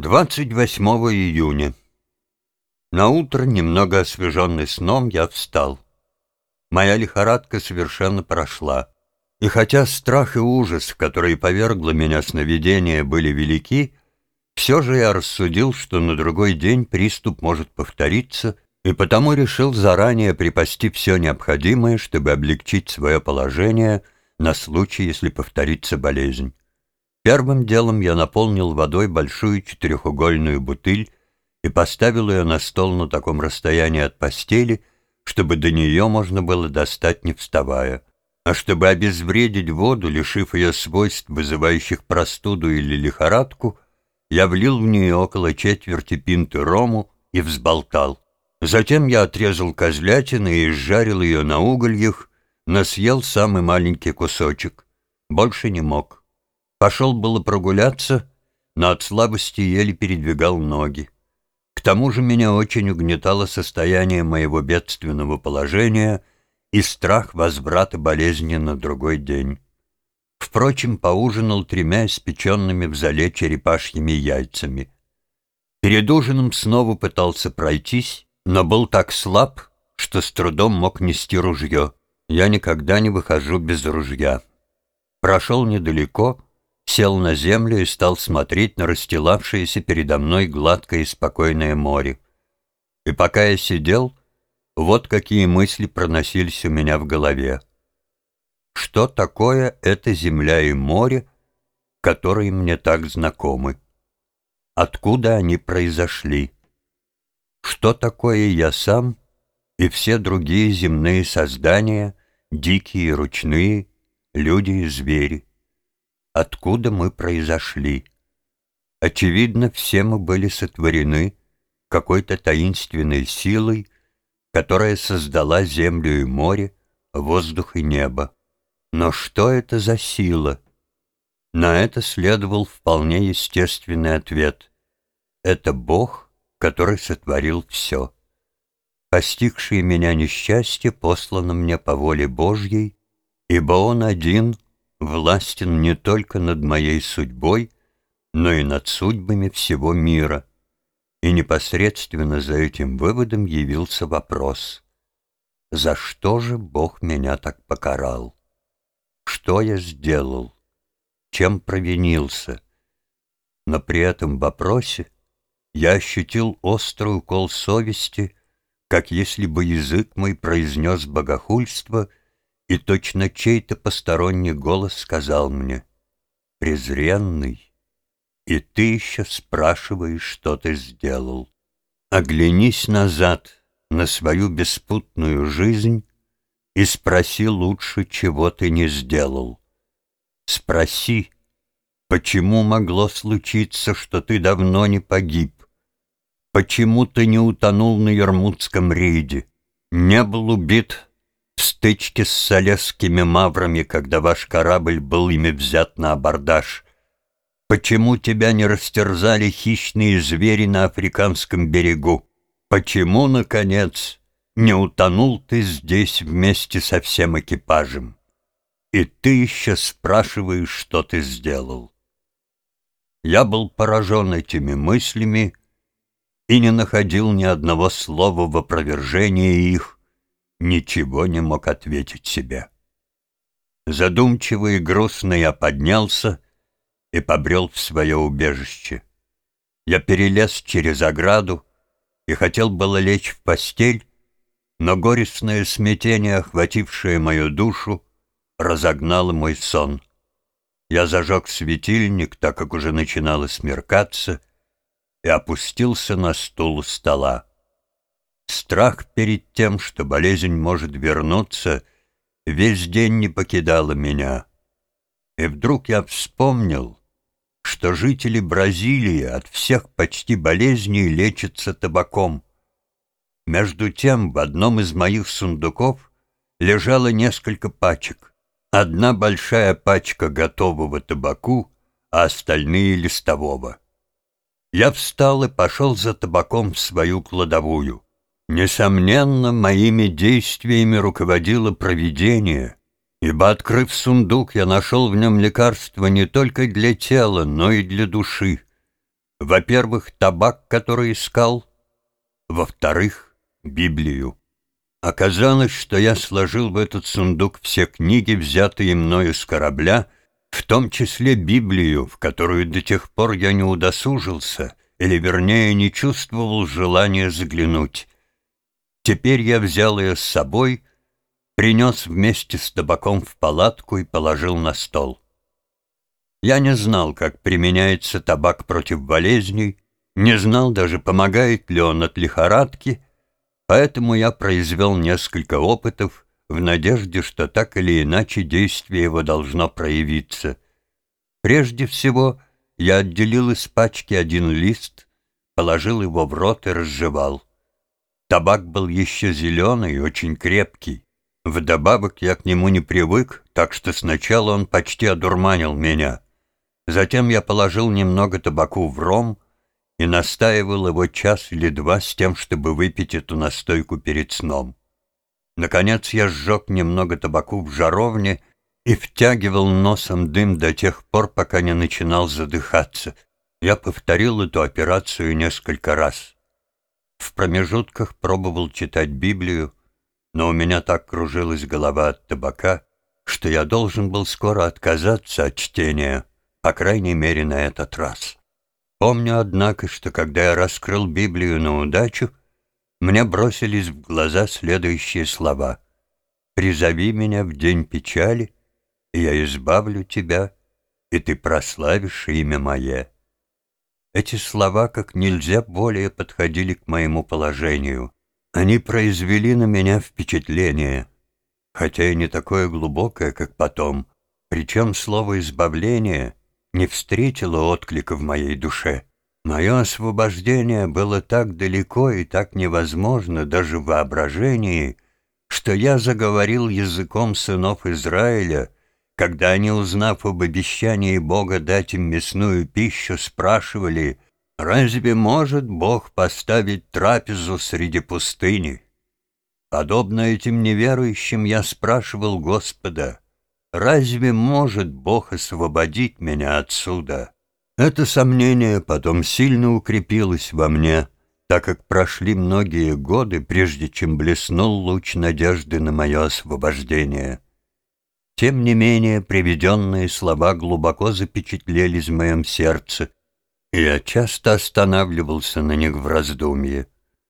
28 июня. На утро, немного освеженный сном, я встал. Моя лихорадка совершенно прошла. И хотя страх и ужас, которые повергло меня сновидение, были велики, все же я рассудил, что на другой день приступ может повториться, и потому решил заранее припасти все необходимое, чтобы облегчить свое положение на случай, если повторится болезнь. Первым делом я наполнил водой большую четырехугольную бутыль и поставил ее на стол на таком расстоянии от постели, чтобы до нее можно было достать не вставая. А чтобы обезвредить воду, лишив ее свойств, вызывающих простуду или лихорадку, я влил в нее около четверти пинты рому и взболтал. Затем я отрезал козлятины и изжарил ее на угольях, но съел самый маленький кусочек. Больше не мог. Пошел было прогуляться, но от слабости еле передвигал ноги. К тому же меня очень угнетало состояние моего бедственного положения и страх возврата болезни на другой день. Впрочем, поужинал тремя испеченными в зале черепашьими яйцами. Перед ужином снова пытался пройтись, но был так слаб, что с трудом мог нести ружье. Я никогда не выхожу без ружья. Прошел недалеко — сел на землю и стал смотреть на расстилавшееся передо мной гладкое и спокойное море. И пока я сидел, вот какие мысли проносились у меня в голове. Что такое эта земля и море, которые мне так знакомы? Откуда они произошли? Что такое я сам и все другие земные создания, дикие и ручные, люди и звери? Откуда мы произошли. Очевидно, все мы были сотворены какой-то таинственной силой, которая создала землю и море, воздух и небо. Но что это за сила? На это следовал вполне естественный ответ. Это Бог, который сотворил все. Постигшее меня несчастье послано мне по воле Божьей, ибо Он один — властен не только над моей судьбой, но и над судьбами всего мира. И непосредственно за этим выводом явился вопрос. За что же Бог меня так покарал? Что я сделал? Чем провинился? Но при этом вопросе я ощутил острый укол совести, как если бы язык мой произнес богохульство — и точно чей-то посторонний голос сказал мне, «Презренный, и ты еще спрашиваешь, что ты сделал. Оглянись назад на свою беспутную жизнь и спроси лучше, чего ты не сделал. Спроси, почему могло случиться, что ты давно не погиб? Почему ты не утонул на Ермутском рейде? Не был убит в стычке с солесскими маврами, когда ваш корабль был ими взят на абордаж? Почему тебя не растерзали хищные звери на африканском берегу? Почему, наконец, не утонул ты здесь вместе со всем экипажем? И ты еще спрашиваешь, что ты сделал. Я был поражен этими мыслями и не находил ни одного слова в опровержение их, ничего не мог ответить себе. Задумчивый и грустный я поднялся и побрел в свое убежище. Я перелез через ограду и хотел было лечь в постель, но горестное смятение, охватившее мою душу, разогнало мой сон. Я зажег светильник, так как уже начинало смеркаться, и опустился на стул у стола. Страх перед тем, что болезнь может вернуться, весь день не покидала меня. И вдруг я вспомнил, что жители Бразилии от всех почти болезней лечатся табаком. Между тем в одном из моих сундуков лежало несколько пачек. Одна большая пачка готового табаку, а остальные — листового. Я встал и пошел за табаком в свою кладовую. Несомненно, моими действиями руководило провидение, ибо, открыв сундук, я нашел в нем лекарство не только для тела, но и для души. Во-первых, табак, который искал. Во-вторых, Библию. Оказалось, что я сложил в этот сундук все книги, взятые мною с корабля, в том числе Библию, в которую до тех пор я не удосужился, или, вернее, не чувствовал желания заглянуть. Теперь я взял ее с собой, принес вместе с табаком в палатку и положил на стол. Я не знал, как применяется табак против болезней, не знал даже, помогает ли он от лихорадки, поэтому я произвел несколько опытов в надежде, что так или иначе действие его должно проявиться. Прежде всего, я отделил из пачки один лист, положил его в рот и разжевал. Табак был еще зеленый и очень крепкий. Вдобавок я к нему не привык, так что сначала он почти одурманил меня. Затем я положил немного табаку в ром и настаивал его час или два с тем, чтобы выпить эту настойку перед сном. Наконец я сжег немного табаку в жаровне и втягивал носом дым до тех пор, пока не начинал задыхаться. Я повторил эту операцию несколько раз. В промежутках пробовал читать Библию, но у меня так кружилась голова от табака, что я должен был скоро отказаться от чтения, по крайней мере, на этот раз. Помню, однако, что когда я раскрыл Библию на удачу, мне бросились в глаза следующие слова. «Призови меня в день печали, и я избавлю тебя, и ты прославишь имя мое». Эти слова как нельзя более подходили к моему положению. Они произвели на меня впечатление, хотя и не такое глубокое, как потом. Причем слово «избавление» не встретило отклика в моей душе. Мое освобождение было так далеко и так невозможно даже в воображении, что я заговорил языком сынов Израиля — когда они, узнав об обещании Бога дать им мясную пищу, спрашивали, «Разве может Бог поставить трапезу среди пустыни?» Подобно этим неверующим я спрашивал Господа, «Разве может Бог освободить меня отсюда?» Это сомнение потом сильно укрепилось во мне, так как прошли многие годы, прежде чем блеснул луч надежды на мое освобождение. Тем не менее, приведенные слова глубоко запечатлелись в моем сердце, и я часто останавливался на них в раздумье.